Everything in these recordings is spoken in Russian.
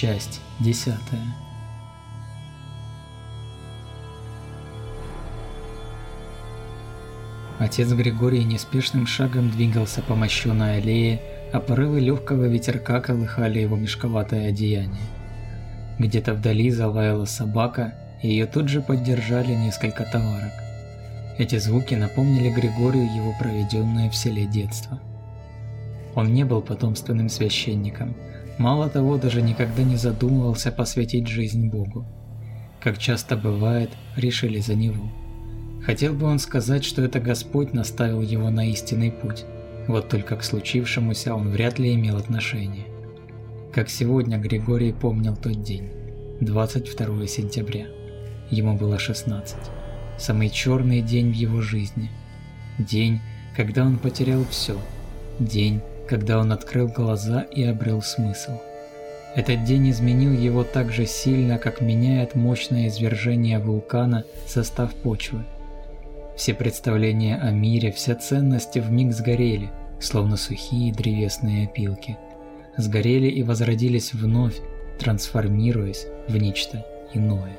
Часть десятая. Отец Григорий неспешным шагом двигался по мощенной аллее, а порывы легкого ветерка колыхали его мешковатое одеяние. Где-то вдали залаяла собака, и ее тут же поддержали несколько товарок. Эти звуки напомнили Григорию его проведенное в селе детство. Он не был потомственным священником, мало того, даже никогда не задумывался посвятить жизнь Богу. Как часто бывает, решили за него. Хотел бы он сказать, что это Господь наставил его на истинный путь, вот только к случившемуся он вряд ли имел отношение. Как сегодня Григорий помнил тот день, 22 сентября. Ему было 16. Самый черный день в его жизни. День, когда он потерял все. День, когда он открыл глаза и обрел смысл. Этот день изменил его так же сильно, как меняет мощное извержение вулкана состав почвы. Все представления о мире, все ценности вмиг сгорели, словно сухие древесные опилки. Сгорели и возродились вновь, трансформируясь в нечто иное.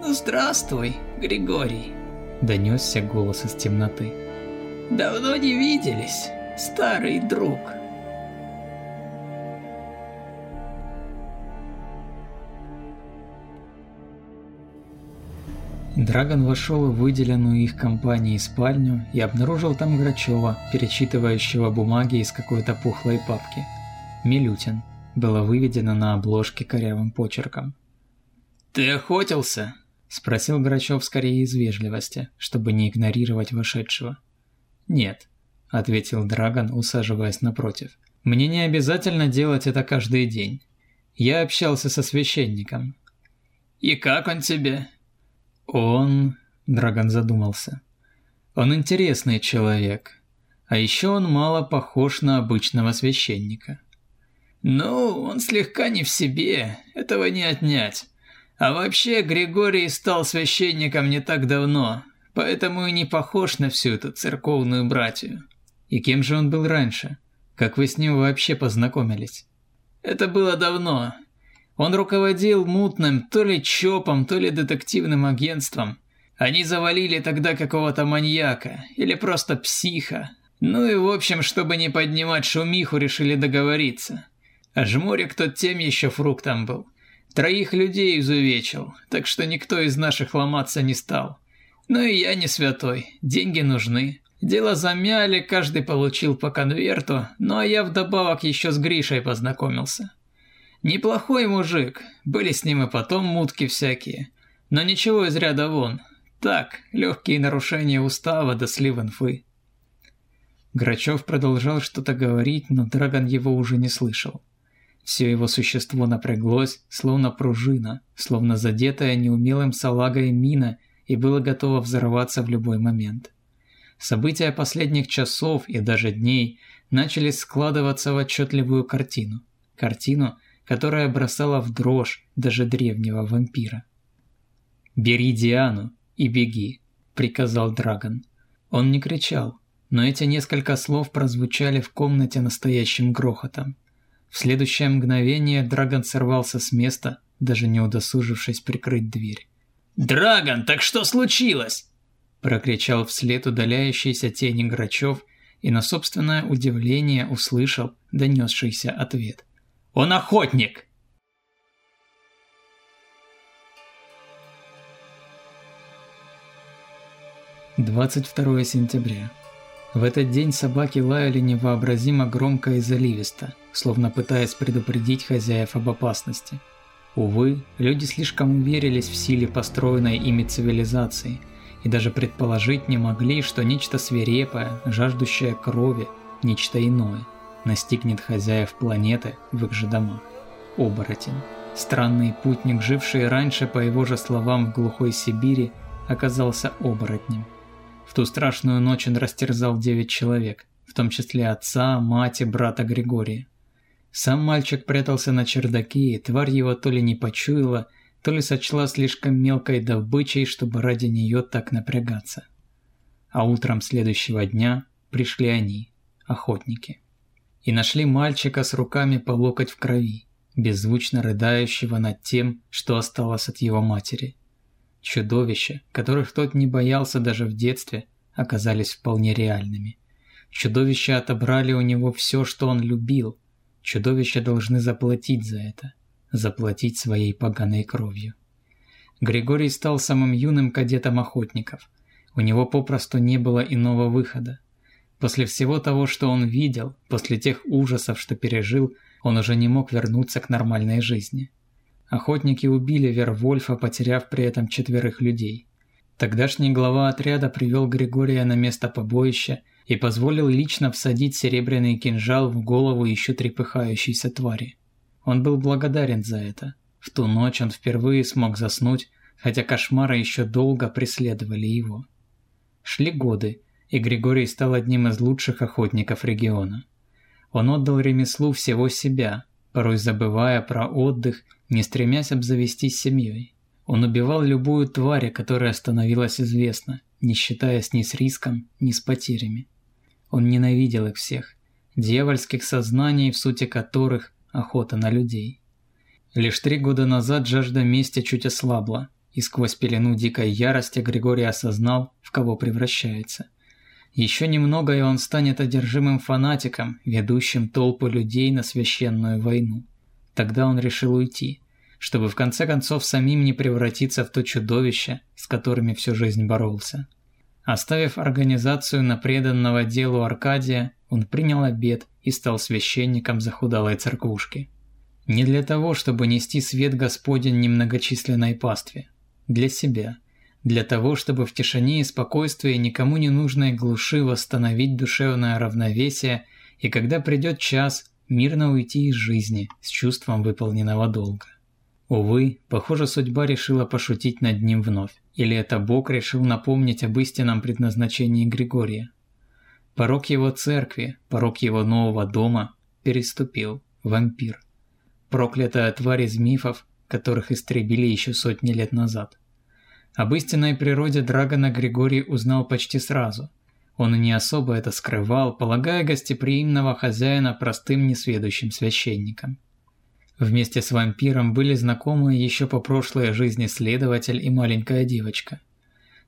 «Ну здравствуй, Григорий!» – донесся голос из темноты. «Давно не виделись, старый друг!» Драгон вошел в выделенную их компанией спальню и обнаружил там Грачева, перечитывающего бумаги из какой-то пухлой папки. Милютин было выведено на обложке корявым почерком. «Ты охотился?» – спросил Грачев скорее из вежливости, чтобы не игнорировать вошедшего. «Нет», – ответил Драгон, усаживаясь напротив. «Мне не обязательно делать это каждый день. Я общался со священником». «И как он тебе?» Он... Драгон задумался. Он интересный человек. А еще он мало похож на обычного священника. Ну, он слегка не в себе, этого не отнять. А вообще, Григорий стал священником не так давно, поэтому и не похож на всю эту церковную братью. И кем же он был раньше? Как вы с ним вообще познакомились? Это было давно, он руководил мутным то ли ЧОПом, то ли детективным агентством. Они завалили тогда какого-то маньяка или просто психа. Ну и в общем, чтобы не поднимать шумиху, решили договориться. А Жмурик тот тем еще фруктом был. Троих людей изувечил, так что никто из наших ломаться не стал. Ну и я не святой, деньги нужны. Дело замяли, каждый получил по конверту, ну а я вдобавок еще с Гришей познакомился. Неплохой мужик, были с ним и потом мутки всякие. Но ничего из ряда вон. Так, легкие нарушения устава до слив инфы. Грачев продолжал что-то говорить, но Драгон его уже не слышал. Все его существо напряглось, словно пружина, словно задетая неумелым салагой мина и было готово взорваться в любой момент. События последних часов и даже дней начали складываться в отчетливую картину. Картину, которая бросала в дрожь даже древнего вампира. «Бери Диану и беги», – приказал Драгон. Он не кричал, но эти несколько слов прозвучали в комнате настоящим грохотом. В следующее мгновение Драгон сорвался с места, даже не удосужившись прикрыть дверь. «Драгон, так что случилось?» Прокричал вслед удаляющийся тени Грачев и на собственное удивление услышал донесшийся ответ. Он охотник!» Двадцать второе сентября. В этот день собаки лаяли невообразимо громко и заливисто, словно пытаясь предупредить хозяев об опасности. Увы, люди слишком уверились в силе построенной ими цивилизации и даже предположить не могли, что нечто свирепое, жаждущее крови, нечто иное – настигнет хозяев планеты в их же домах. Оборотень. Странный путник, живший раньше, по его же словам, в глухой Сибири, оказался оборотнем. В ту страшную ночь он растерзал девять человек, в том числе отца, мать и брата Григория. Сам мальчик прятался на чердаке, и тварь его то ли не почуяла, то ли сочла слишком мелкой добычей, чтобы ради нее так напрягаться. А утром следующего дня пришли они, охотники и нашли мальчика с руками по локоть в крови. беззвучно рыдающего над тем, что осталось от его матери. Чудовища, которых тот не боялся даже в детстве, оказались вполне реальными. Чудовища отобрали у него все, что он любил. Чудовища должны заплатить за это. Заплатить своей поганой кровью. Григорий стал самым юным кадетом охотников. У него попросту не было иного выхода. После всего того, что он видел, после тех ужасов, что пережил, он уже не мог вернуться к нормальной жизни. Охотники убили Вервольфа, потеряв при этом четверых людей. Тогдашний глава отряда привел Григория на место побоища и позволил лично всадить серебряный кинжал в голову еще трепыхающейся твари. Он был благодарен за это. В ту ночь он впервые смог заснуть, хотя кошмары еще долго преследовали его. Шли годы, и Григорий стал одним из лучших охотников региона. Он отдал ремеслу всего себя, порой забывая про отдых, не стремясь обзавестись семьей. Он убивал любую тварь, которая становилась известна, не считаясь ни с риском, ни с потерями. Он ненавидел их всех, дьявольских сознаний, в сути которых охота на людей. Лишь три года назад жажда мести чуть ослабла, и сквозь пелену дикой ярости Григорий осознал, в кого превращается. Еще немного, и он станет одержимым фанатиком, ведущим толпу людей на священную войну. Тогда он решил уйти, чтобы в конце концов самим не превратиться в то чудовище, с которыми всю жизнь боролся. Оставив организацию на преданного делу Аркадия, он принял обет и стал священником захудалой церквушки. Не для того, чтобы нести свет Господень немногочисленной пастве. Для себя – для того, чтобы в тишине и спокойствии никому не нужной глуши восстановить душевное равновесие и когда придет час, мирно уйти из жизни с чувством выполненного долга. Увы, похоже, судьба решила пошутить над ним вновь. Или это Бог решил напомнить об истинном предназначении Григория. Порог его церкви, порог его нового дома переступил вампир. Проклятая тварь из мифов, которых истребили еще сотни лет назад. Об истинной природе Драгона Григорий узнал почти сразу. Он и не особо это скрывал, полагая гостеприимного хозяина простым несведущим священником. Вместе с вампиром были знакомы еще по прошлой жизни следователь и маленькая девочка.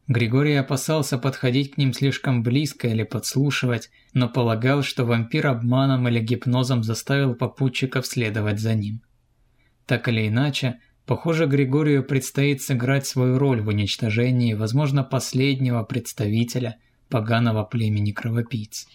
Григорий опасался подходить к ним слишком близко или подслушивать, но полагал, что вампир обманом или гипнозом заставил попутчиков следовать за ним. Так или иначе, Похоже, Григорию предстоит сыграть свою роль в уничтожении, возможно, последнего представителя поганого племени кровопийц.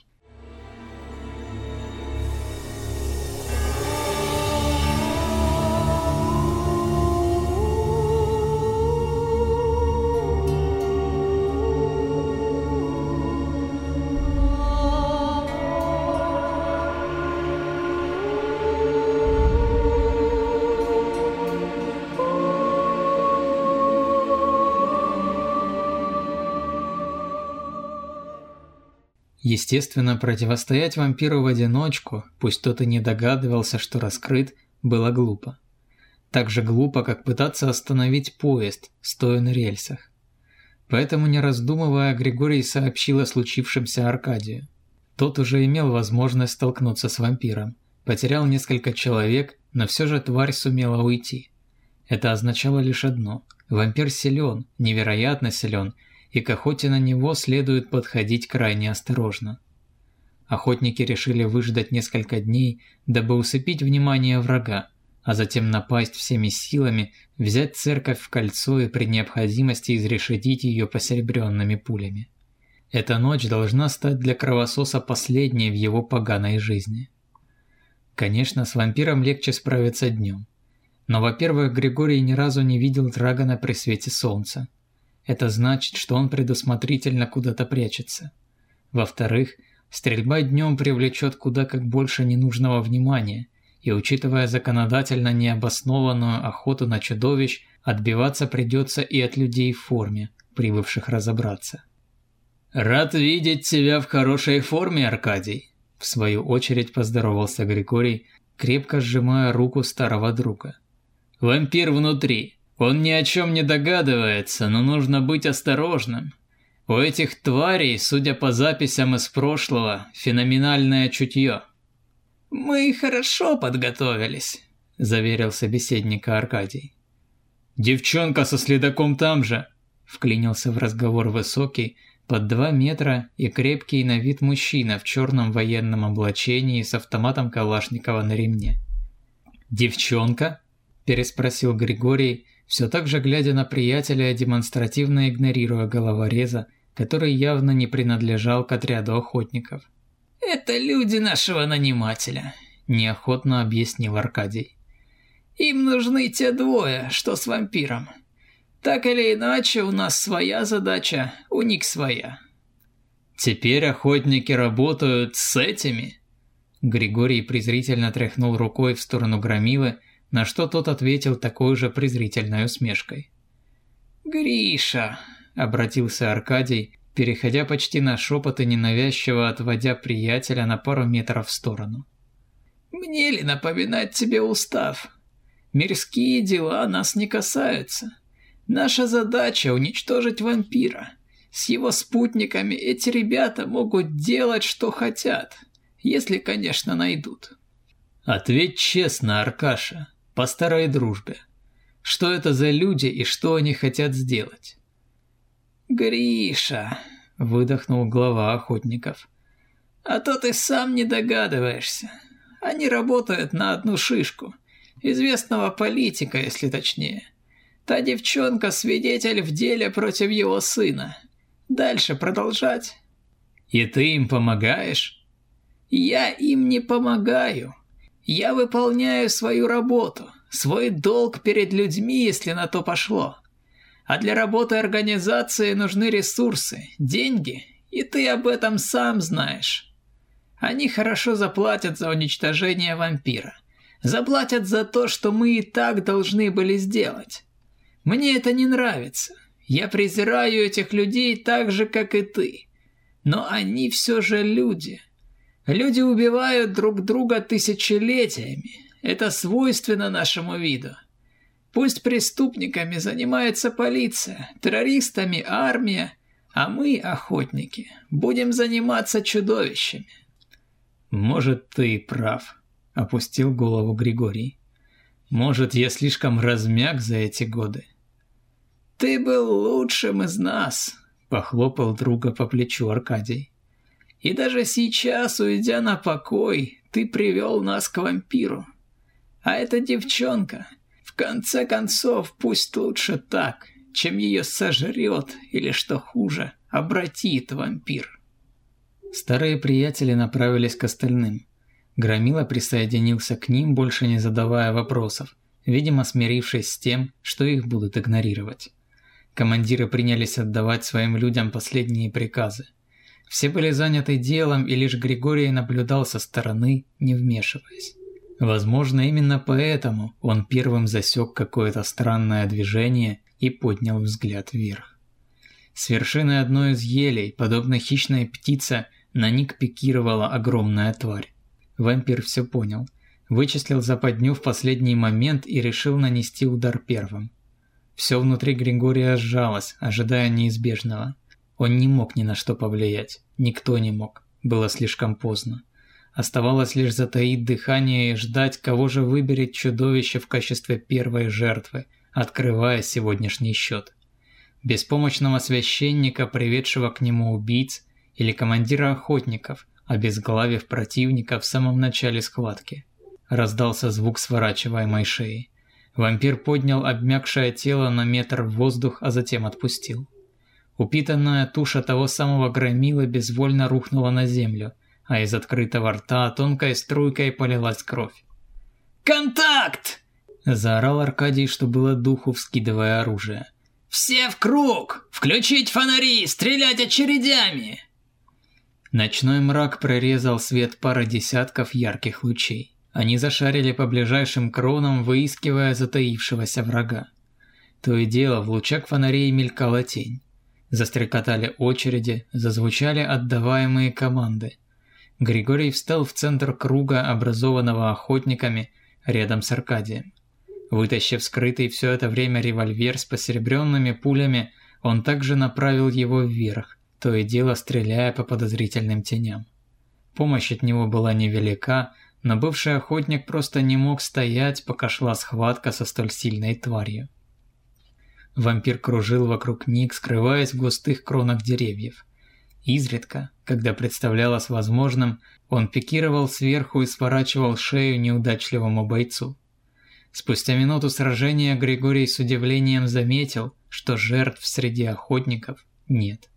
Естественно, противостоять вампиру в одиночку, пусть тот и не догадывался, что раскрыт, было глупо. Так же глупо, как пытаться остановить поезд, стоя на рельсах. Поэтому, не раздумывая, Григорий сообщил о случившемся Аркадию. Тот уже имел возможность столкнуться с вампиром. Потерял несколько человек, но все же тварь сумела уйти. Это означало лишь одно – вампир силен, невероятно силен – и к охоте на него следует подходить крайне осторожно. Охотники решили выждать несколько дней, дабы усыпить внимание врага, а затем напасть всеми силами, взять церковь в кольцо и при необходимости изрешетить ее посеребренными пулями. Эта ночь должна стать для кровососа последней в его поганой жизни. Конечно, с вампиром легче справиться днем. Но, во-первых, Григорий ни разу не видел Драгона при свете солнца. Это значит, что он предусмотрительно куда-то прячется. Во-вторых, стрельба днем привлечет куда как больше ненужного внимания, и учитывая законодательно необоснованную охоту на чудовищ, отбиваться придется и от людей в форме, прибывших разобраться. «Рад видеть тебя в хорошей форме, Аркадий», – в свою очередь поздоровался Григорий, крепко сжимая руку старого друга. «Вампир внутри. Он ни о чем не догадывается, но нужно быть осторожным. У этих тварей, судя по записям из прошлого, феноменальное чутье. Мы хорошо подготовились, заверил собеседника Аркадий. «Девчонка со следаком там же!» – вклинился в разговор высокий, под два метра и крепкий на вид мужчина в черном военном облачении с автоматом Калашникова на ремне. «Девчонка?» – переспросил Григорий, все так же глядя на приятеля, демонстративно игнорируя головореза, который явно не принадлежал к отряду охотников. «Это люди нашего нанимателя», – неохотно объяснил Аркадий. «Им нужны те двое, что с вампиром. Так или иначе, у нас своя задача, у них своя». «Теперь охотники работают с этими?» Григорий презрительно тряхнул рукой в сторону Громилы, на что тот ответил такой же презрительной усмешкой. «Гриша!» – обратился Аркадий, переходя почти на шепот и ненавязчиво отводя приятеля на пару метров в сторону. «Мне ли напоминать тебе устав? Мирские дела нас не касаются. Наша задача – уничтожить вампира. С его спутниками эти ребята могут делать, что хотят, если, конечно, найдут». «Ответь честно, Аркаша, по старой дружбе. Что это за люди и что они хотят сделать?» «Гриша!» – выдохнул глава охотников. «А то ты сам не догадываешься. Они работают на одну шишку. Известного политика, если точнее. Та девчонка – свидетель в деле против его сына. Дальше продолжать?» «И ты им помогаешь?» «Я им не помогаю. Я выполняю свою работу, свой долг перед людьми, если на то пошло. А для работы организации нужны ресурсы, деньги, и ты об этом сам знаешь. Они хорошо заплатят за уничтожение вампира. Заплатят за то, что мы и так должны были сделать. Мне это не нравится. Я презираю этих людей так же, как и ты. Но они все же люди. Люди убивают друг друга тысячелетиями. Это свойственно нашему виду. Пусть преступниками занимается полиция, террористами армия, а мы, охотники, будем заниматься чудовищами. Может, ты прав, опустил голову Григорий. Может, я слишком размяк за эти годы. Ты был лучшим из нас, похлопал друга по плечу Аркадий. И даже сейчас, уйдя на покой, ты привел нас к вампиру. А эта девчонка, в конце концов, пусть лучше так, чем ее сожрет или, что хуже, обратит вампир. Старые приятели направились к остальным. Громила присоединился к ним, больше не задавая вопросов, видимо смирившись с тем, что их будут игнорировать. Командиры принялись отдавать своим людям последние приказы. Все были заняты делом, и лишь Григорий наблюдал со стороны, не вмешиваясь. Возможно, именно поэтому он первым засек какое-то странное движение и поднял взгляд вверх. С вершины одной из елей, подобно хищной птице, на них пикировала огромная тварь. Вампир все понял, вычислил западню в последний момент и решил нанести удар первым. Все внутри Григория сжалось, ожидая неизбежного. Он не мог ни на что повлиять, никто не мог, было слишком поздно. Оставалось лишь затаить дыхание и ждать, кого же выберет чудовище в качестве первой жертвы, открывая сегодняшний счет. Беспомощного священника, приведшего к нему убийц, или командира охотников, обезглавив противника в самом начале схватки. Раздался звук сворачиваемой шеи. Вампир поднял обмякшее тело на метр в воздух, а затем отпустил. Упитанная туша того самого громила безвольно рухнула на землю, а из открытого рта тонкой струйкой полилась кровь. «Контакт!» – заорал Аркадий, что было духу, вскидывая оружие. «Все в круг! Включить фонари! Стрелять очередями!» Ночной мрак прорезал свет пары десятков ярких лучей. Они зашарили по ближайшим кронам, выискивая затаившегося врага. То и дело в лучах фонарей мелькала тень. Застрекотали очереди, зазвучали отдаваемые команды. Григорий встал в центр круга, образованного охотниками, рядом с Аркадием. Вытащив скрытый все это время револьвер с посеребренными пулями, он также направил его вверх, то и дело стреляя по подозрительным теням. Помощь от него была невелика, но бывший охотник просто не мог стоять, пока шла схватка со столь сильной тварью. Вампир кружил вокруг них, скрываясь в густых кронах деревьев. Изредка, когда представлялось возможным, он пикировал сверху и сворачивал шею неудачливому бойцу. Спустя минуту сражения Григорий с удивлением заметил, что жертв среди охотников нет.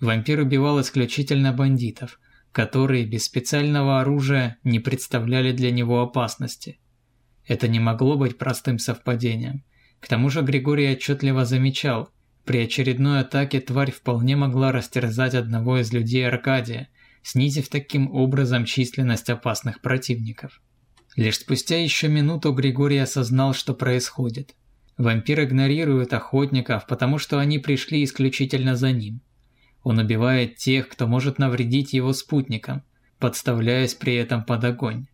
Вампир убивал исключительно бандитов, которые без специального оружия не представляли для него опасности. Это не могло быть простым совпадением. К тому же Григорий отчетливо замечал, при очередной атаке тварь вполне могла растерзать одного из людей Аркадия, снизив таким образом численность опасных противников. Лишь спустя еще минуту Григорий осознал, что происходит. Вампир игнорирует охотников, потому что они пришли исключительно за ним. Он убивает тех, кто может навредить его спутникам, подставляясь при этом под огонь.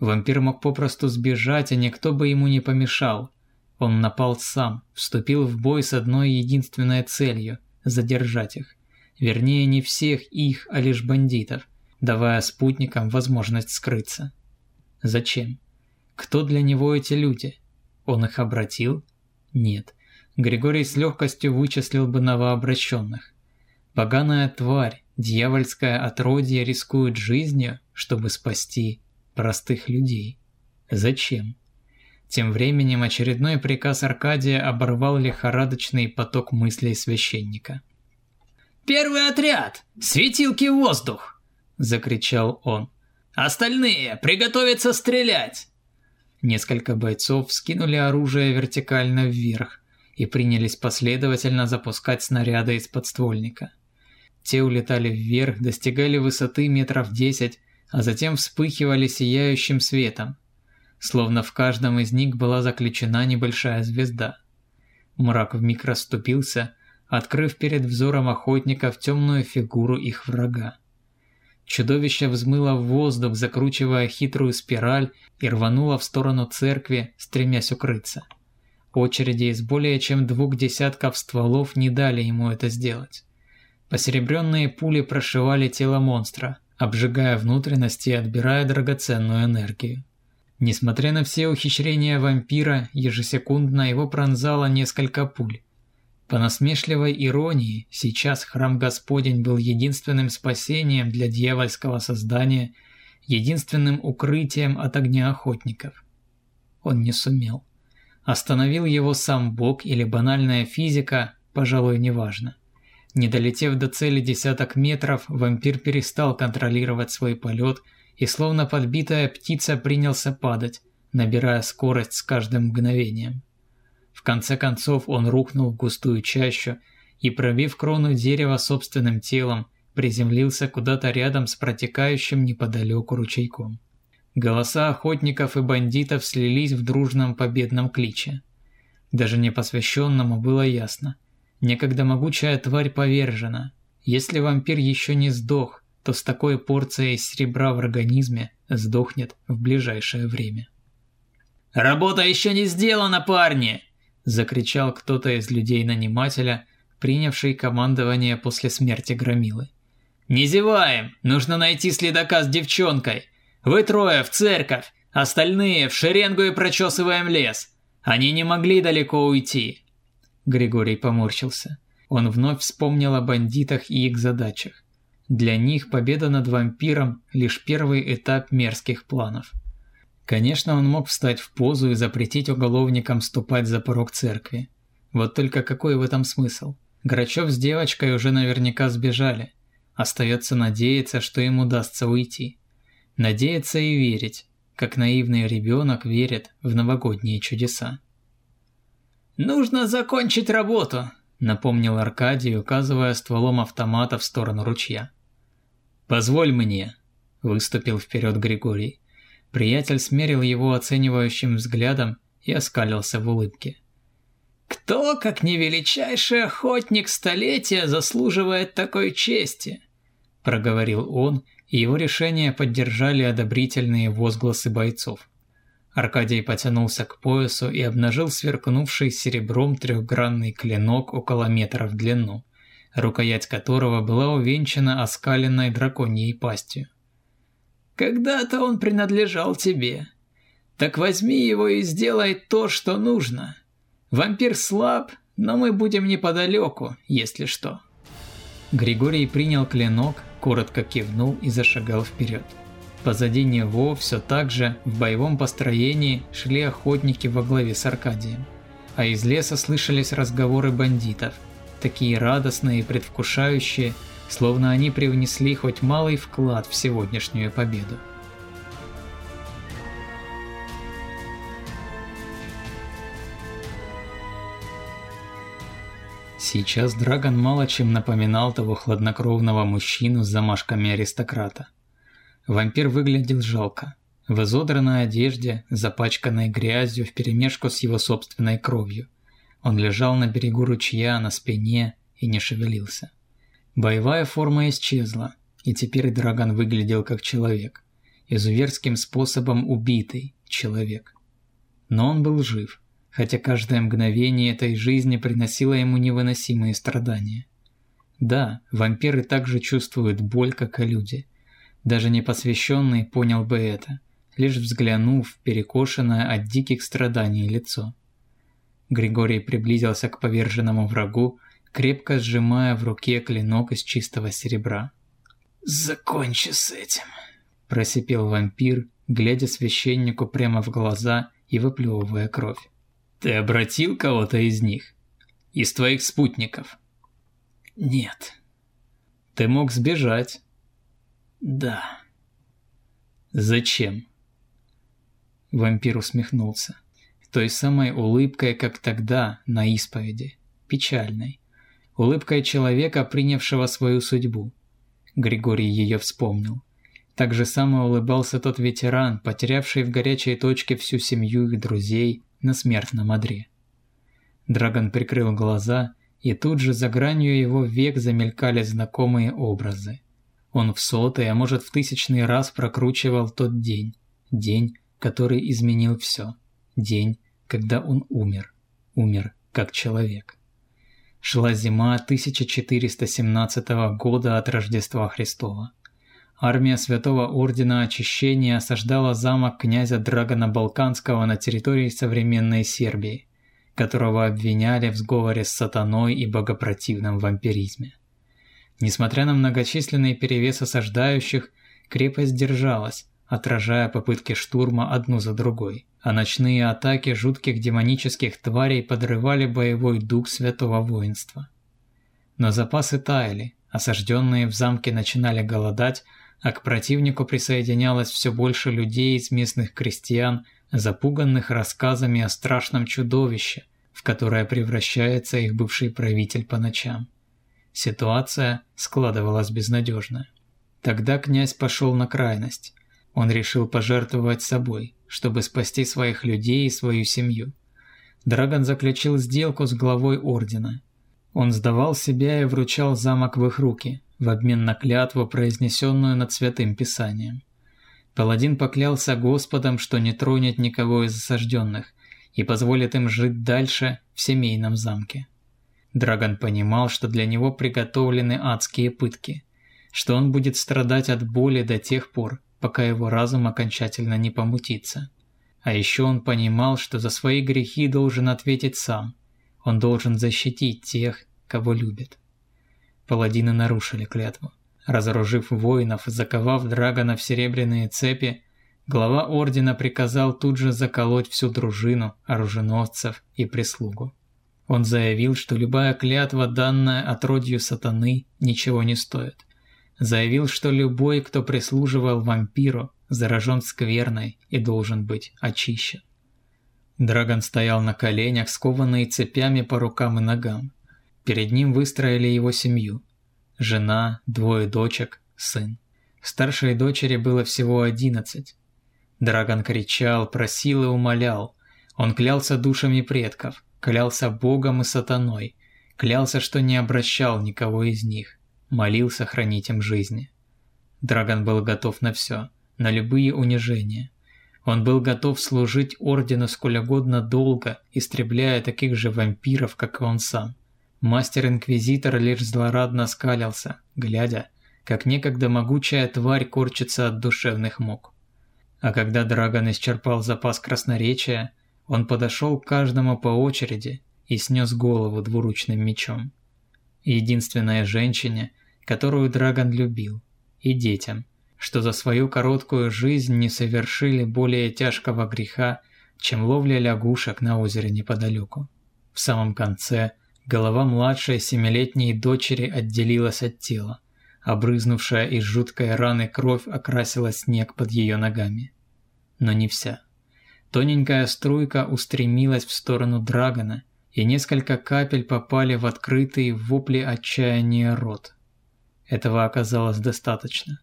Вампир мог попросту сбежать, а никто бы ему не помешал. Он напал сам, вступил в бой с одной единственной целью – задержать их. Вернее, не всех их, а лишь бандитов, давая спутникам возможность скрыться. Зачем? Кто для него эти люди? Он их обратил? Нет. Григорий с легкостью вычислил бы новообращенных. Поганая тварь, дьявольское отродье рискует жизнью, чтобы спасти простых людей. Зачем? Тем временем очередной приказ Аркадия оборвал лихорадочный поток мыслей священника. «Первый отряд! Светилки в воздух!» – закричал он. «Остальные! Приготовиться стрелять!» Несколько бойцов скинули оружие вертикально вверх и принялись последовательно запускать снаряды из подствольника. Те улетали вверх, достигали высоты метров десять, а затем вспыхивали сияющим светом. Словно в каждом из них была заключена небольшая звезда. Мрак вмиг расступился, открыв перед взором охотников темную фигуру их врага. Чудовище взмыло в воздух, закручивая хитрую спираль и рвануло в сторону церкви, стремясь укрыться. Очереди из более чем двух десятков стволов не дали ему это сделать. Посеребренные пули прошивали тело монстра, обжигая внутренности и отбирая драгоценную энергию. Несмотря на все ухищрения вампира, ежесекундно его пронзало несколько пуль. По насмешливой иронии, сейчас храм Господень был единственным спасением для дьявольского создания, единственным укрытием от огня охотников. Он не сумел. Остановил его сам Бог или банальная физика, пожалуй, неважно. Не долетев до цели десяток метров, вампир перестал контролировать свой полет и словно подбитая птица принялся падать, набирая скорость с каждым мгновением. В конце концов он рухнул в густую чащу и, пробив крону дерева собственным телом, приземлился куда-то рядом с протекающим неподалеку ручейком. Голоса охотников и бандитов слились в дружном победном кличе. Даже непосвященному было ясно – Некогда могучая тварь повержена. Если вампир еще не сдох, то с такой порцией серебра в организме сдохнет в ближайшее время. «Работа еще не сделана, парни!» – закричал кто-то из людей-нанимателя, принявший командование после смерти Громилы. «Не зеваем! Нужно найти следака с девчонкой! Вы трое в церковь, остальные в шеренгу и прочесываем лес! Они не могли далеко уйти!» Григорий поморщился. Он вновь вспомнил о бандитах и их задачах. Для них победа над вампиром – лишь первый этап мерзких планов. Конечно, он мог встать в позу и запретить уголовникам ступать за порог церкви. Вот только какой в этом смысл? Грачев с девочкой уже наверняка сбежали. Остается надеяться, что им удастся уйти. Надеяться и верить, как наивный ребенок верит в новогодние чудеса. «Нужно закончить работу», – напомнил Аркадий, указывая стволом автомата в сторону ручья. «Позволь мне», – выступил вперед Григорий. Приятель смерил его оценивающим взглядом и оскалился в улыбке. «Кто, как не величайший охотник столетия, заслуживает такой чести?» – проговорил он, и его решение поддержали одобрительные возгласы бойцов. Аркадий потянулся к поясу и обнажил сверкнувший серебром трехгранный клинок около метра в длину, рукоять которого была увенчана оскаленной драконьей пастью. Когда-то он принадлежал тебе. Так возьми его и сделай то, что нужно. Вампир слаб, но мы будем неподалеку, если что». Григорий принял клинок, коротко кивнул и зашагал вперед. Позади него все так же в боевом построении шли охотники во главе с Аркадием. А из леса слышались разговоры бандитов, такие радостные и предвкушающие, словно они привнесли хоть малый вклад в сегодняшнюю победу. Сейчас Драгон мало чем напоминал того хладнокровного мужчину с замашками аристократа. Вампир выглядел жалко. В изодранной одежде, запачканной грязью вперемешку с его собственной кровью. Он лежал на берегу ручья на спине и не шевелился. Боевая форма исчезла, и теперь Драгон выглядел как человек. Изуверским способом убитый человек. Но он был жив хотя каждое мгновение этой жизни приносило ему невыносимые страдания. Да, вампиры также чувствуют боль, как и люди. Даже непосвященный понял бы это, лишь взглянув в перекошенное от диких страданий лицо. Григорий приблизился к поверженному врагу, крепко сжимая в руке клинок из чистого серебра. «Закончи с этим», – просипел вампир, глядя священнику прямо в глаза и выплевывая кровь. Ты обратил кого-то из них? Из твоих спутников? Нет. Ты мог сбежать? Да. Зачем? Вампир усмехнулся. Той самой улыбкой, как тогда, на исповеди. Печальной. Улыбкой человека, принявшего свою судьбу. Григорий ее вспомнил. Так же само улыбался тот ветеран, потерявший в горячей точке всю семью и друзей, на смертном одре. Драгон прикрыл глаза, и тут же за гранью его век замелькали знакомые образы. Он в сотый, а может в тысячный раз прокручивал тот день. День, который изменил все. День, когда он умер. Умер как человек. Шла зима 1417 года от Рождества Христова. Армия Святого Ордена Очищения осаждала замок князя Драгона Балканского на территории современной Сербии, которого обвиняли в сговоре с сатаной и богопротивном вампиризме. Несмотря на многочисленный перевес осаждающих, крепость держалась, отражая попытки штурма одну за другой, а ночные атаки жутких демонических тварей подрывали боевой дух святого воинства. Но запасы таяли, осажденные в замке начинали голодать, а к противнику присоединялось все больше людей из местных крестьян, запуганных рассказами о страшном чудовище, в которое превращается их бывший правитель по ночам. Ситуация складывалась безнадежно. Тогда князь пошел на крайность. Он решил пожертвовать собой, чтобы спасти своих людей и свою семью. Драгон заключил сделку с главой ордена. Он сдавал себя и вручал замок в их руки, в обмен на клятву, произнесенную над Святым Писанием. Паладин поклялся Господом, что не тронет никого из осажденных и позволит им жить дальше в семейном замке. Драгон понимал, что для него приготовлены адские пытки, что он будет страдать от боли до тех пор, пока его разум окончательно не помутится. А еще он понимал, что за свои грехи должен ответить сам. Он должен защитить тех, кого любит. Паладины нарушили клятву. Разоружив воинов, заковав Драгона в серебряные цепи, глава ордена приказал тут же заколоть всю дружину, оруженосцев и прислугу. Он заявил, что любая клятва, данная отродью сатаны, ничего не стоит. Заявил, что любой, кто прислуживал вампиру, заражен скверной и должен быть очищен. Драгон стоял на коленях, скованный цепями по рукам и ногам. Перед ним выстроили его семью. Жена, двое дочек, сын. Старшей дочери было всего одиннадцать. Драгон кричал, просил и умолял. Он клялся душами предков, клялся Богом и сатаной, клялся, что не обращал никого из них, молился хранить им жизни. Драгон был готов на все, на любые унижения. Он был готов служить Ордену сколь угодно долго, истребляя таких же вампиров, как и он сам. Мастер-инквизитор лишь злорадно скалился, глядя, как некогда могучая тварь корчится от душевных мук. А когда Драгон исчерпал запас красноречия, он подошел к каждому по очереди и снес голову двуручным мечом. Единственной женщине, которую Драгон любил, и детям, что за свою короткую жизнь не совершили более тяжкого греха, чем ловля лягушек на озере неподалеку. В самом конце голова младшей семилетней дочери отделилась от тела, обрызнувшая из жуткой раны кровь окрасила снег под ее ногами. Но не вся. Тоненькая струйка устремилась в сторону Драгона, и несколько капель попали в открытый вопли отчаяния рот. Этого оказалось достаточно.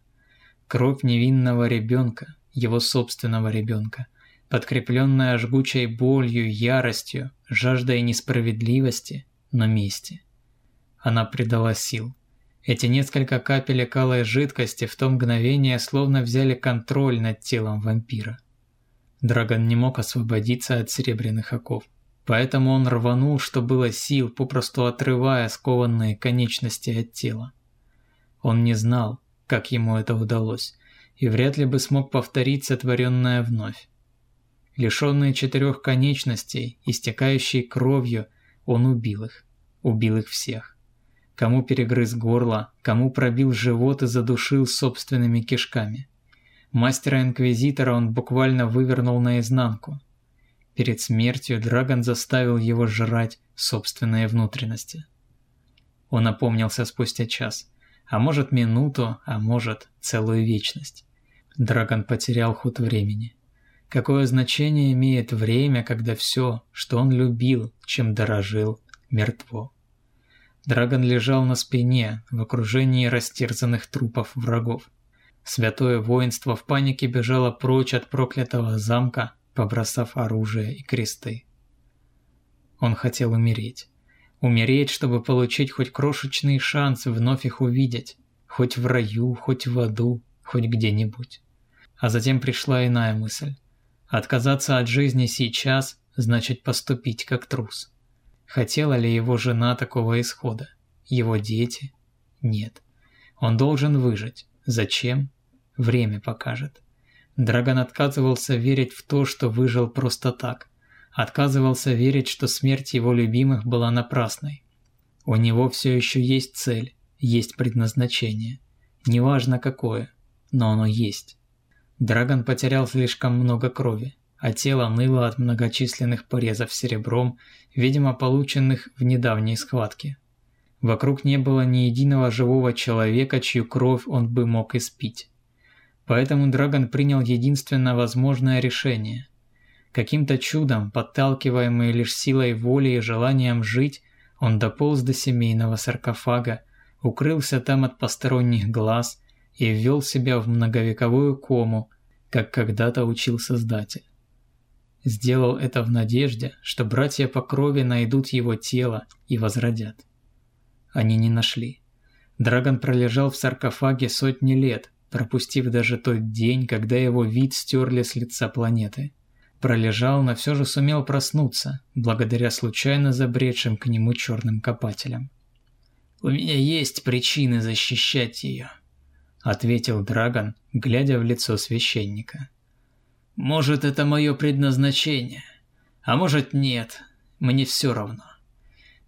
Кровь невинного ребенка, его собственного ребенка, подкрепленная жгучей болью, яростью, жаждой несправедливости, но мести. Она придала сил. Эти несколько капель калой жидкости в то мгновение словно взяли контроль над телом вампира. Драгон не мог освободиться от серебряных оков. Поэтому он рванул, что было сил, попросту отрывая скованные конечности от тела. Он не знал, как ему это удалось, и вряд ли бы смог повторить сотворенное вновь. Лишенный четырех конечностей, истекающий кровью, он убил их. Убил их всех. Кому перегрыз горло, кому пробил живот и задушил собственными кишками. Мастера-инквизитора он буквально вывернул наизнанку. Перед смертью Драгон заставил его жрать собственные внутренности. Он опомнился спустя час, а может минуту, а может целую вечность. Драгон потерял ход времени. Какое значение имеет время, когда все, что он любил, чем дорожил, мертво? Драгон лежал на спине в окружении растерзанных трупов врагов. Святое воинство в панике бежало прочь от проклятого замка, побросав оружие и кресты. Он хотел умереть. Умереть, чтобы получить хоть крошечный шанс вновь их увидеть. Хоть в раю, хоть в аду, хоть где-нибудь. А затем пришла иная мысль. Отказаться от жизни сейчас значит поступить как трус. Хотела ли его жена такого исхода? Его дети? Нет. Он должен выжить. Зачем? Время покажет. Драгон отказывался верить в то, что выжил просто так. Отказывался верить, что смерть его любимых была напрасной. У него все еще есть цель, есть предназначение. Неважно какое, но оно есть. Драгон потерял слишком много крови, а тело ныло от многочисленных порезов серебром, видимо полученных в недавней схватке. Вокруг не было ни единого живого человека, чью кровь он бы мог испить. Поэтому Драгон принял единственно возможное решение. Каким-то чудом, подталкиваемый лишь силой воли и желанием жить, он дополз до семейного саркофага, укрылся там от посторонних глаз и ввел себя в многовековую кому, как когда-то учил Создатель. Сделал это в надежде, что братья по крови найдут его тело и возродят. Они не нашли. Драгон пролежал в саркофаге сотни лет, пропустив даже тот день, когда его вид стерли с лица планеты. Пролежал, но все же сумел проснуться, благодаря случайно забредшим к нему черным копателям. «У меня есть причины защищать ее», — ответил Драгон, глядя в лицо священника. «Может, это мое предназначение, а может нет, мне все равно.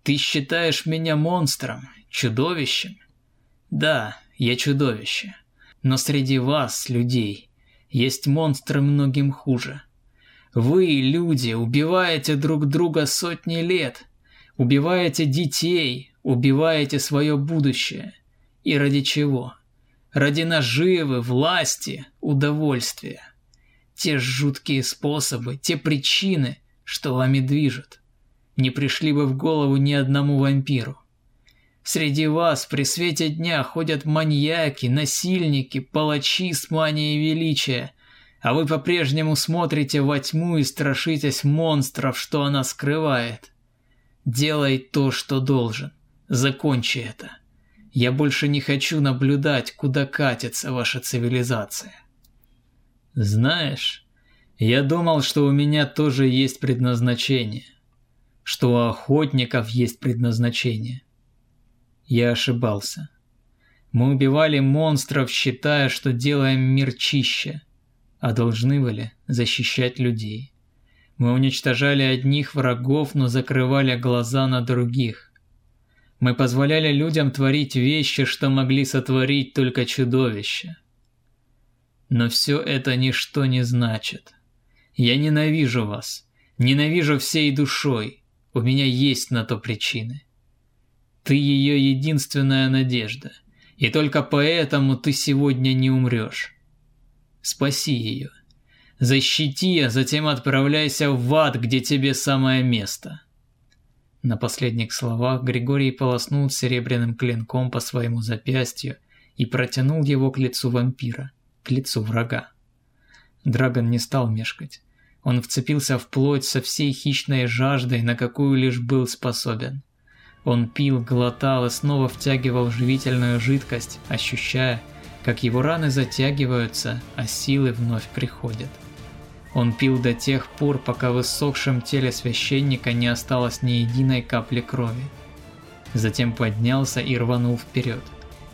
Ты считаешь меня монстром, чудовищем? Да, я чудовище. Но среди вас, людей, есть монстры многим хуже. Вы, люди, убиваете друг друга сотни лет, убиваете детей, убиваете свое будущее. И ради чего? Ради наживы, власти, удовольствия. Те жуткие способы, те причины, что вами движут, не пришли бы в голову ни одному вампиру. Среди вас при свете дня ходят маньяки, насильники, палачи с манией величия, а вы по-прежнему смотрите во тьму и страшитесь монстров, что она скрывает. Делай то, что должен. Закончи это. Я больше не хочу наблюдать, куда катится ваша цивилизация. Знаешь, я думал, что у меня тоже есть предназначение, что у охотников есть предназначение. Я ошибался. Мы убивали монстров, считая, что делаем мир чище, а должны были защищать людей. Мы уничтожали одних врагов, но закрывали глаза на других. Мы позволяли людям творить вещи, что могли сотворить только чудовища. Но все это ничто не значит. Я ненавижу вас, ненавижу всей душой. У меня есть на то причины. Ты ее единственная надежда, и только поэтому ты сегодня не умрешь. Спаси ее. Защити, а затем отправляйся в ад, где тебе самое место. На последних словах Григорий полоснул серебряным клинком по своему запястью и протянул его к лицу вампира, к лицу врага. Драгон не стал мешкать. Он вцепился в плоть со всей хищной жаждой, на какую лишь был способен. Он пил, глотал и снова втягивал живительную жидкость, ощущая, как его раны затягиваются, а силы вновь приходят. Он пил до тех пор, пока в иссохшем теле священника не осталось ни единой капли крови. Затем поднялся и рванул вперед,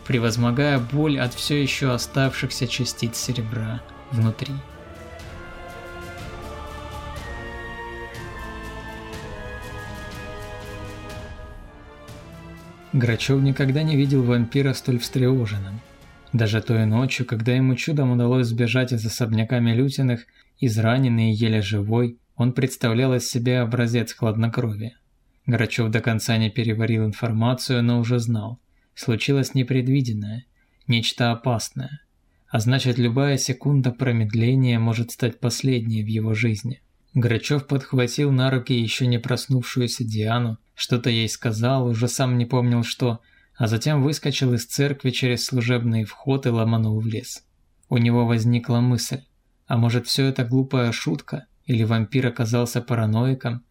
превозмогая боль от все еще оставшихся частиц серебра внутри. Грачев никогда не видел вампира столь встревоженным. Даже той ночью, когда ему чудом удалось сбежать из особняка Милютиных, израненный и еле живой, он представлял из себя образец хладнокровия. Грачев до конца не переварил информацию, но уже знал. Случилось непредвиденное, нечто опасное. А значит, любая секунда промедления может стать последней в его жизни. Грачев подхватил на руки еще не проснувшуюся Диану, что-то ей сказал, уже сам не помнил что, а затем выскочил из церкви через служебный вход и ломанул в лес. У него возникла мысль, а может все это глупая шутка, или вампир оказался параноиком?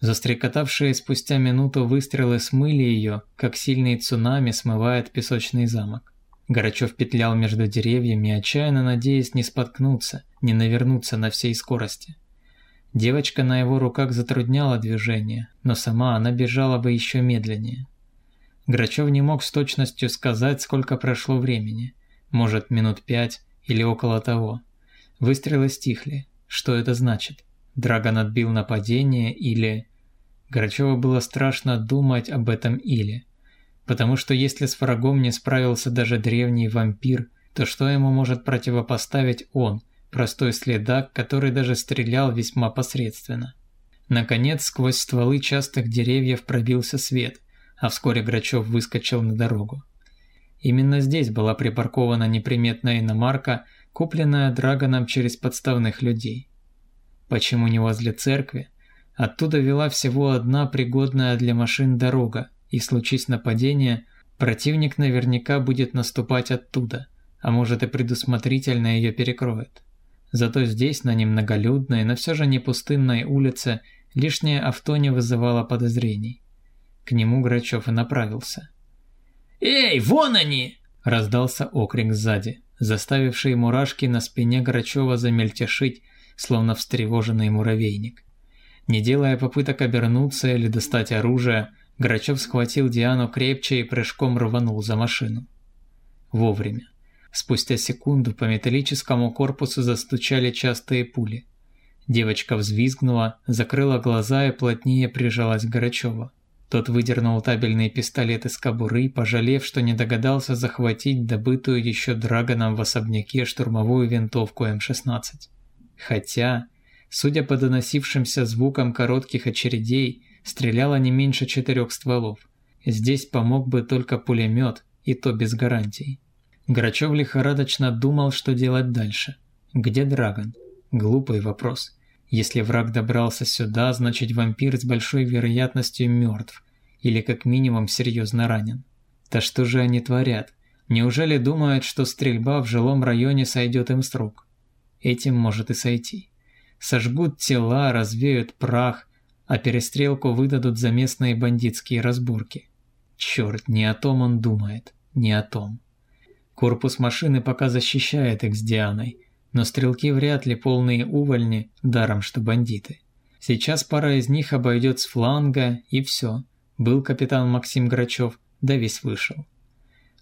Застрекотавшие спустя минуту выстрелы смыли ее, как сильный цунами смывает песочный замок. Горачев петлял между деревьями, отчаянно надеясь не споткнуться, не навернуться на всей скорости. Девочка на его руках затрудняла движение, но сама она бежала бы еще медленнее. Грачев не мог с точностью сказать, сколько прошло времени. Может, минут пять или около того. Выстрелы стихли. Что это значит? Драгон отбил нападение или... Грачеву было страшно думать об этом или. Потому что если с врагом не справился даже древний вампир, то что ему может противопоставить он – простой следак, который даже стрелял весьма посредственно. Наконец, сквозь стволы частых деревьев пробился свет, а вскоре Грачев выскочил на дорогу. Именно здесь была припаркована неприметная иномарка, купленная Драгоном через подставных людей. Почему не возле церкви? Оттуда вела всего одна пригодная для машин дорога, и случись нападение, противник наверняка будет наступать оттуда, а может и предусмотрительно ее перекроет. Зато здесь, на немноголюдной, но все же не пустынной улице, лишнее авто не вызывало подозрений. К нему Грачев и направился. «Эй, вон они!» – раздался окрик сзади, заставивший мурашки на спине Грачева замельтешить, словно встревоженный муравейник. Не делая попыток обернуться или достать оружие, Грачев схватил Диану крепче и прыжком рванул за машину. Вовремя. Спустя секунду по металлическому корпусу застучали частые пули. Девочка взвизгнула, закрыла глаза и плотнее прижалась к Горачёву. Тот выдернул табельный пистолет из кобуры, пожалев, что не догадался захватить добытую еще Драгоном в особняке штурмовую винтовку М-16. Хотя, судя по доносившимся звукам коротких очередей, стреляла не меньше четырех стволов. Здесь помог бы только пулемет, и то без гарантий. Грачев лихорадочно думал, что делать дальше. Где Драгон? Глупый вопрос. Если враг добрался сюда, значит вампир с большой вероятностью мертв, или как минимум серьезно ранен. Да что же они творят? Неужели думают, что стрельба в жилом районе сойдет им с рук? Этим может и сойти. Сожгут тела, развеют прах, а перестрелку выдадут за местные бандитские разборки. Черт, не о том он думает, не о том. Корпус машины пока защищает их с Дианой, но стрелки вряд ли полные увольни, даром что бандиты. Сейчас пара из них обойдет с фланга, и все. Был капитан Максим Грачев, да весь вышел.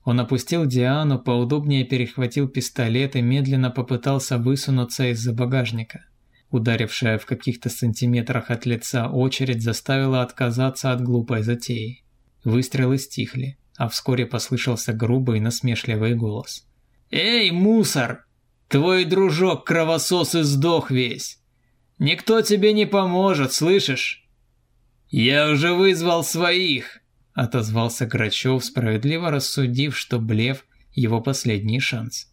Он опустил Диану, поудобнее перехватил пистолет и медленно попытался высунуться из-за багажника. Ударившая в каких-то сантиметрах от лица очередь заставила отказаться от глупой затеи. Выстрелы стихли, а вскоре послышался грубый насмешливый голос. «Эй, мусор! Твой дружок кровосос и сдох весь! Никто тебе не поможет, слышишь?» «Я уже вызвал своих!» – отозвался Грачев, справедливо рассудив, что блеф – его последний шанс.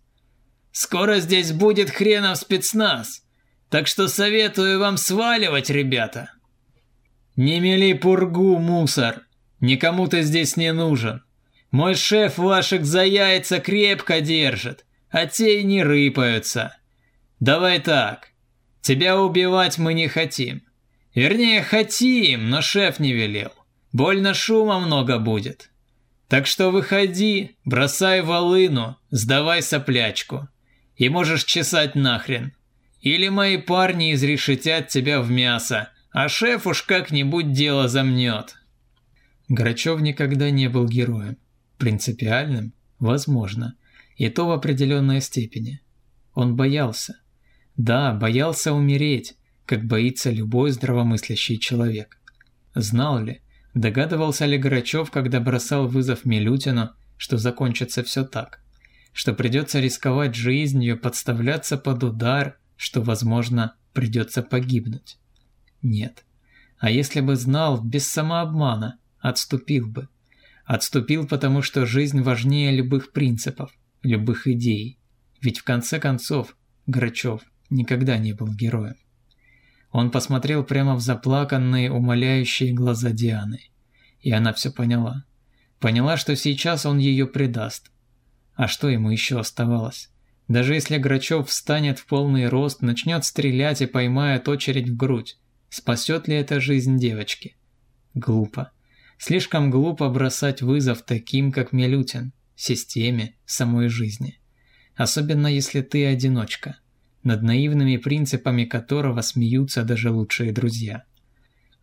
«Скоро здесь будет хренов спецназ, так что советую вам сваливать, ребята!» «Не мели пургу, мусор! Никому ты здесь не нужен! Мой шеф ваших за яйца крепко держит, а те и не рыпаются! Давай так, тебя убивать мы не хотим. Вернее, хотим, но шеф не велел. Больно шума много будет. Так что выходи, бросай волыну, сдавай соплячку. И можешь чесать нахрен. Или мои парни изрешетят тебя в мясо, а шеф уж как-нибудь дело замнет. Грачев никогда не был героем. Принципиальным? Возможно. И то в определенной степени. Он боялся. Да, боялся умереть, как боится любой здравомыслящий человек. Знал ли, Догадывался ли Грачев, когда бросал вызов Милютину, что закончится все так? Что придется рисковать жизнью, подставляться под удар, что, возможно, придется погибнуть? Нет. А если бы знал, без самообмана, отступил бы. Отступил, потому что жизнь важнее любых принципов, любых идей. Ведь в конце концов, Грачев никогда не был героем. Он посмотрел прямо в заплаканные, умоляющие глаза Дианы. И она все поняла. Поняла, что сейчас он ее предаст. А что ему еще оставалось? Даже если Грачев встанет в полный рост, начнет стрелять и поймает очередь в грудь, спасет ли это жизнь девочки? Глупо. Слишком глупо бросать вызов таким, как Милютин, системе, самой жизни. Особенно если ты одиночка над наивными принципами которого смеются даже лучшие друзья.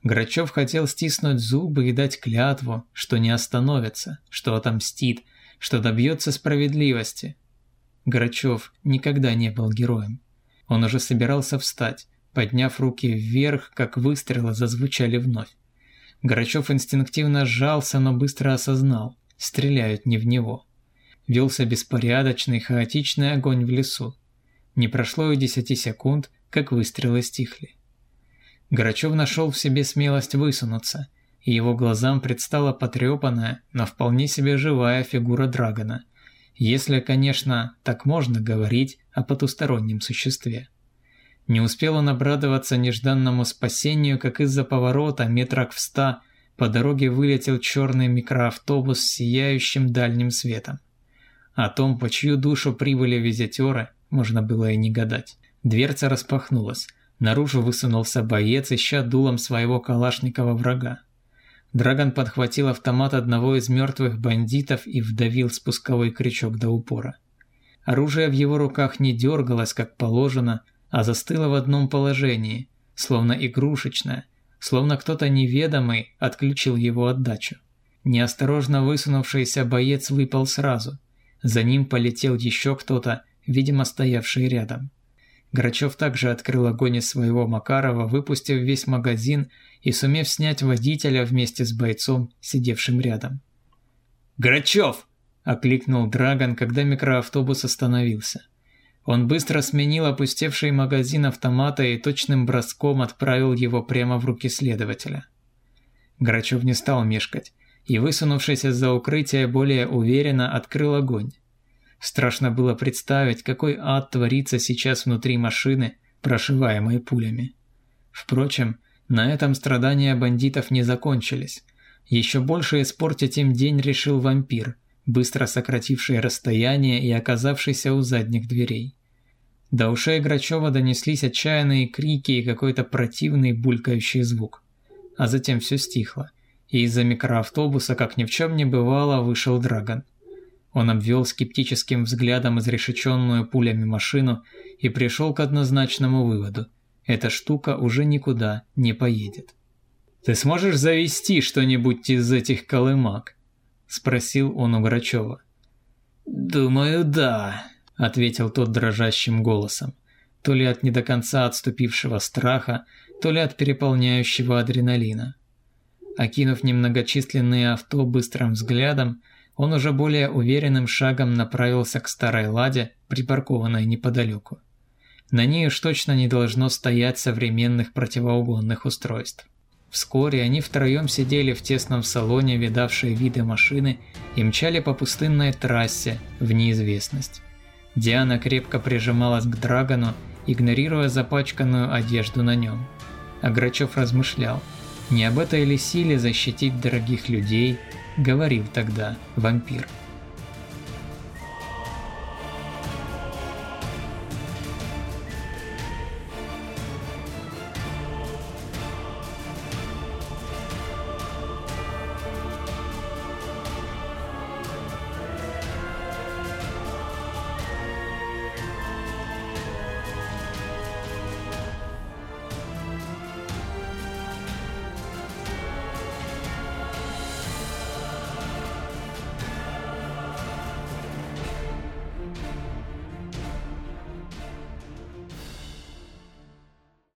Грачев хотел стиснуть зубы и дать клятву, что не остановится, что отомстит, что добьется справедливости. Грачев никогда не был героем. Он уже собирался встать, подняв руки вверх, как выстрелы зазвучали вновь. Грачев инстинктивно сжался, но быстро осознал – стреляют не в него. Велся беспорядочный, хаотичный огонь в лесу. Не прошло и десяти секунд, как выстрелы стихли. Грачев нашел в себе смелость высунуться, и его глазам предстала потрепанная, но вполне себе живая фигура Драгона. Если, конечно, так можно говорить о потустороннем существе. Не успел он обрадоваться нежданному спасению, как из-за поворота метрах в ста по дороге вылетел черный микроавтобус с сияющим дальним светом. О том, по чью душу прибыли визитеры, можно было и не гадать. Дверца распахнулась. Наружу высунулся боец, ища дулом своего калашникова врага. Драгон подхватил автомат одного из мертвых бандитов и вдавил спусковой крючок до упора. Оружие в его руках не дергалось, как положено, а застыло в одном положении, словно игрушечное, словно кто-то неведомый отключил его отдачу. Неосторожно высунувшийся боец выпал сразу. За ним полетел еще кто-то, видимо стоявший рядом. Грачев также открыл огонь из своего Макарова, выпустив весь магазин и сумев снять водителя вместе с бойцом, сидевшим рядом. «Грачев!» – окликнул Драгон, когда микроавтобус остановился. Он быстро сменил опустевший магазин автомата и точным броском отправил его прямо в руки следователя. Грачев не стал мешкать и, высунувшись из-за укрытия, более уверенно открыл огонь. Страшно было представить, какой ад творится сейчас внутри машины, прошиваемой пулями. Впрочем, на этом страдания бандитов не закончились. Еще больше испортить им день решил вампир, быстро сокративший расстояние и оказавшийся у задних дверей. До ушей Грачева донеслись отчаянные крики и какой-то противный булькающий звук. А затем все стихло, и из-за микроавтобуса, как ни в чем не бывало, вышел Драгон. Он обвел скептическим взглядом изрешеченную пулями машину и пришел к однозначному выводу. Эта штука уже никуда не поедет. «Ты сможешь завести что-нибудь из этих колымак?» – спросил он у Грачева. «Думаю, да», – ответил тот дрожащим голосом, то ли от не до конца отступившего страха, то ли от переполняющего адреналина. Окинув немногочисленные авто быстрым взглядом, он уже более уверенным шагом направился к старой ладе, припаркованной неподалеку. На ней уж точно не должно стоять современных противоугонных устройств. Вскоре они втроем сидели в тесном салоне, видавшие виды машины, и мчали по пустынной трассе в неизвестность. Диана крепко прижималась к Драгону, игнорируя запачканную одежду на нем. А Грачев размышлял, не об этой ли силе защитить дорогих людей, говорил тогда вампир.